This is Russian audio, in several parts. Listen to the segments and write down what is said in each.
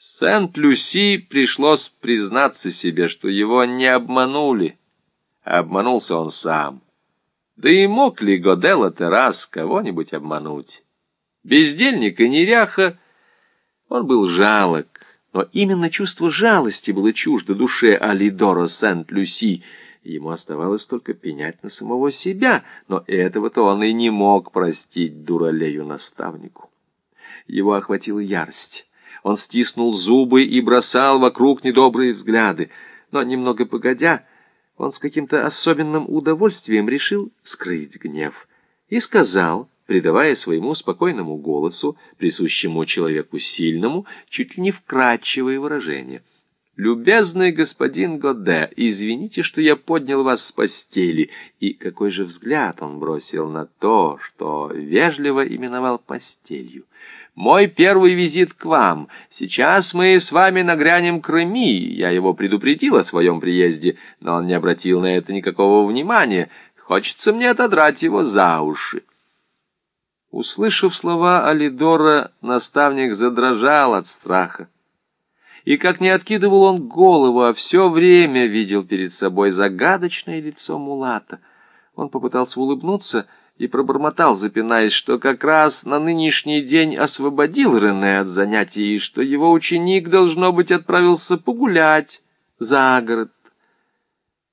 Сент-Люси пришлось признаться себе, что его не обманули, обманулся он сам. Да и мог ли Годелла Террас кого-нибудь обмануть? Бездельник и неряха, он был жалок, но именно чувство жалости было чуждо душе Алидора Сент-Люси. Ему оставалось только пенять на самого себя, но этого-то он и не мог простить дуралею-наставнику. Его охватила ярость. Он стиснул зубы и бросал вокруг недобрые взгляды. Но немного погодя, он с каким-то особенным удовольствием решил скрыть гнев и сказал, придавая своему спокойному голосу, присущему человеку сильному, чуть ли не вкрадчивое выражение. «Любезный господин Годе, извините, что я поднял вас с постели». И какой же взгляд он бросил на то, что вежливо именовал постелью. Мой первый визит к вам. Сейчас мы с вами нагрянем к Реми. Я его предупредил о своем приезде, но он не обратил на это никакого внимания. Хочется мне отодрать его за уши. Услышав слова Алидора, наставник задрожал от страха. И как не откидывал он голову, а все время видел перед собой загадочное лицо Мулата. Он попытался улыбнуться, и пробормотал, запинаясь, что как раз на нынешний день освободил Рене от занятий, и что его ученик, должно быть, отправился погулять за город.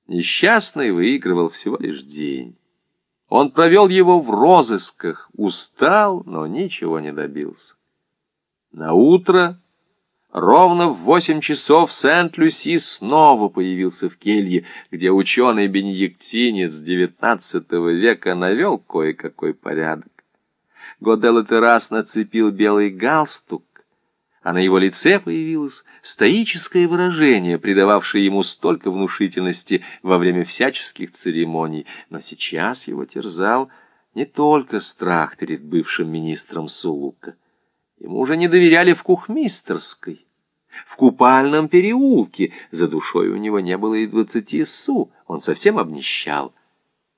Несчастный выигрывал всего лишь день. Он провел его в розысках, устал, но ничего не добился. На утро Ровно в восемь часов Сент-Люси снова появился в келье, где ученый-бенедиктинец XIX века навел кое-какой порядок. Годелло Террас нацепил белый галстук, а на его лице появилось стоическое выражение, придававшее ему столько внушительности во время всяческих церемоний, но сейчас его терзал не только страх перед бывшим министром Сулука. Ему уже не доверяли в кухмистерской в купальном переулке. За душой у него не было и двадцати су, он совсем обнищал.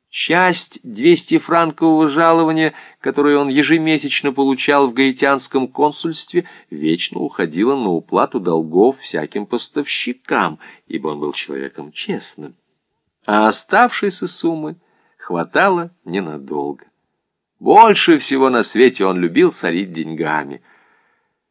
Часть 200-франкового жалования, которое он ежемесячно получал в гаитянском консульстве, вечно уходила на уплату долгов всяким поставщикам, ибо он был человеком честным. А оставшейся суммы хватало ненадолго. Больше всего на свете он любил сорить деньгами.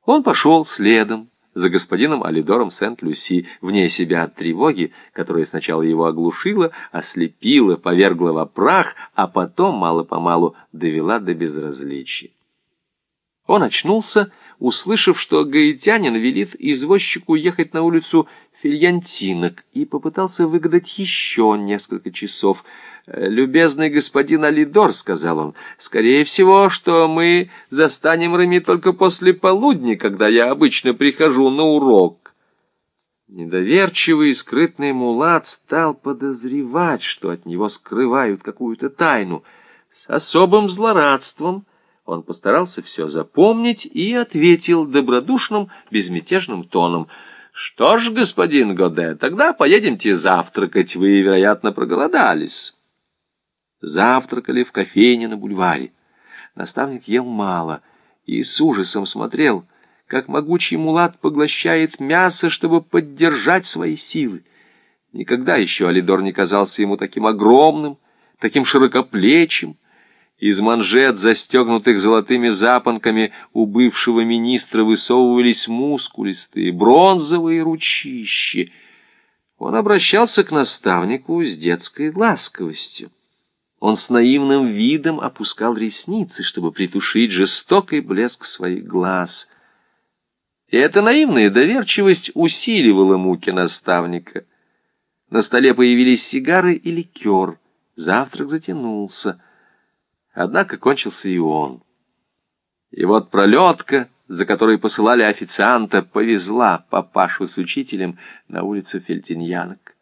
Он пошел следом, за господином Алидором Сент-Люси, вне себя от тревоги, которая сначала его оглушила, ослепила, повергла во прах, а потом мало-помалу довела до безразличия. Он очнулся, услышав, что гаитянин велит извозчику ехать на улицу Фильянтинок, и попытался выгадать еще несколько часов – «Любезный господин Алидор», — сказал он, — «скорее всего, что мы застанем Реми только после полудня, когда я обычно прихожу на урок». Недоверчивый и скрытный мулат стал подозревать, что от него скрывают какую-то тайну. С особым злорадством он постарался все запомнить и ответил добродушным, безмятежным тоном — «Что ж, господин Годе, тогда поедемте завтракать, вы, вероятно, проголодались». Завтракали в кофейне на бульваре. Наставник ел мало и с ужасом смотрел, как могучий мулат поглощает мясо, чтобы поддержать свои силы. Никогда еще Алидор не казался ему таким огромным, таким широкоплечим. Из манжет, застегнутых золотыми запонками, у бывшего министра высовывались мускулистые бронзовые ручищи. Он обращался к наставнику с детской ласковостью. Он с наивным видом опускал ресницы, чтобы притушить жестокий блеск своих глаз. И эта наивная доверчивость усиливала муки наставника. На столе появились сигары и ликер. Завтрак затянулся. Однако кончился и он. И вот пролетка, за которой посылали официанта, повезла папашу с учителем на улицу Фельтиньянок.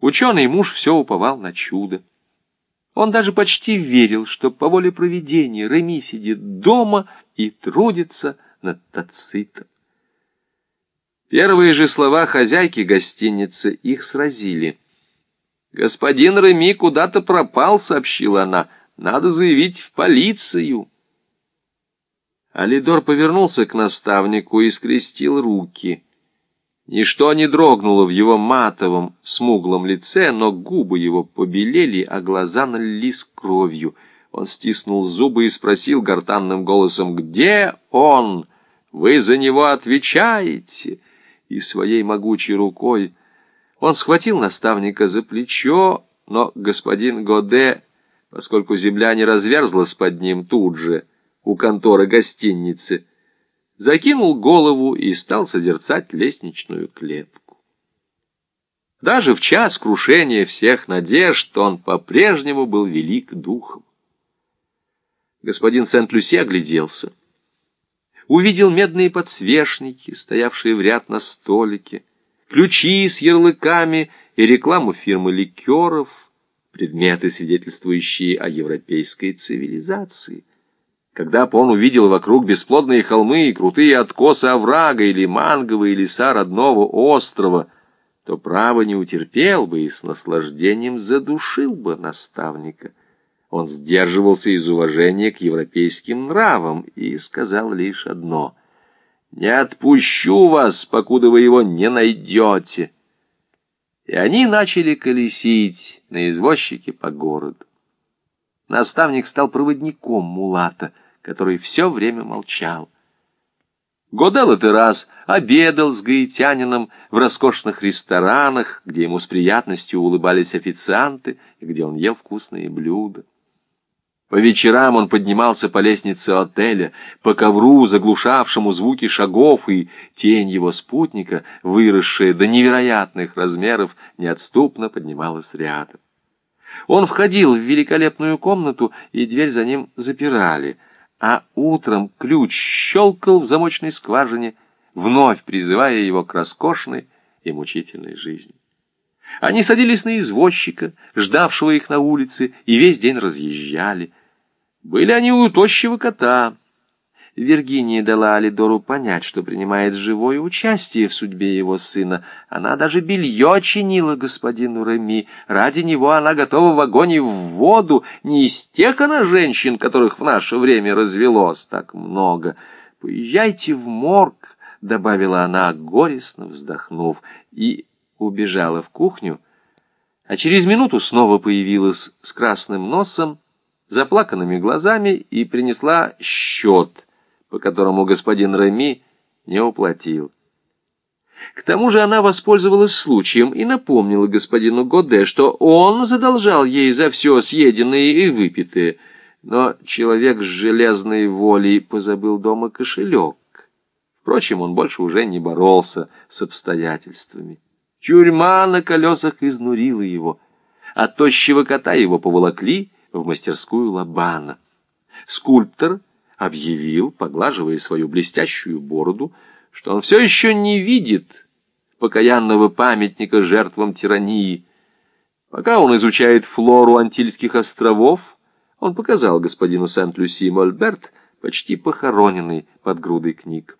Ученый муж все уповал на чудо. Он даже почти верил, что по воле провидения Реми сидит дома и трудится над тацитом. Первые же слова хозяйки гостиницы их сразили. «Господин Реми куда-то пропал», — сообщила она. «Надо заявить в полицию». Алидор повернулся к наставнику и скрестил руки. Ничто не дрогнуло в его матовом, смуглом лице, но губы его побелели, а глаза налились кровью. Он стиснул зубы и спросил гортанным голосом, «Где он? Вы за него отвечаете?» И своей могучей рукой он схватил наставника за плечо, но господин Годе, поскольку земля не разверзлась под ним тут же, у конторы гостиницы, закинул голову и стал созерцать лестничную клетку. Даже в час крушения всех надежд он по-прежнему был велик духом. Господин Сент-Люси огляделся. Увидел медные подсвечники, стоявшие в ряд на столике, ключи с ярлыками и рекламу фирмы ликеров, предметы, свидетельствующие о европейской цивилизации — когда бы он увидел вокруг бесплодные холмы и крутые откосы оврага или манговые леса родного острова, то право не утерпел бы и с наслаждением задушил бы наставника. Он сдерживался из уважения к европейским нравам и сказал лишь одно — «Не отпущу вас, покуда вы его не найдете». И они начали колесить на извозчике по городу. Наставник стал проводником Мулата — который все время молчал. Годел это раз обедал с гаитянином в роскошных ресторанах, где ему с приятностью улыбались официанты и где он ел вкусные блюда. По вечерам он поднимался по лестнице отеля, по ковру, заглушавшему звуки шагов, и тень его спутника, выросшая до невероятных размеров, неотступно поднималась рядом. Он входил в великолепную комнату, и дверь за ним запирали — а утром ключ щелкал в замочной скважине, вновь призывая его к роскошной и мучительной жизни. Они садились на извозчика, ждавшего их на улице, и весь день разъезжали. Были они у тощего кота — Виргиния дала Алидору понять, что принимает живое участие в судьбе его сына. Она даже белье чинила господину Реми. Ради него она готова в огонь и в воду. Не из тех она женщин, которых в наше время развелось так много. «Поезжайте в морг», — добавила она, горестно вздохнув, и убежала в кухню, а через минуту снова появилась с красным носом, заплаканными глазами и принесла счет — по которому господин Реми не уплатил. К тому же она воспользовалась случаем и напомнила господину Годе, что он задолжал ей за все съеденное и выпитое, но человек с железной волей позабыл дома кошелек. Впрочем, он больше уже не боролся с обстоятельствами. Тюрьма на колесах изнурила его, а тощего кота его поволокли в мастерскую Лабана. Скульптор объявил, поглаживая свою блестящую бороду, что он все еще не видит покаянного памятника жертвам тирании. Пока он изучает флору Антильских островов, он показал господину Сент-Люси Мольберт, почти похороненный под грудой книг.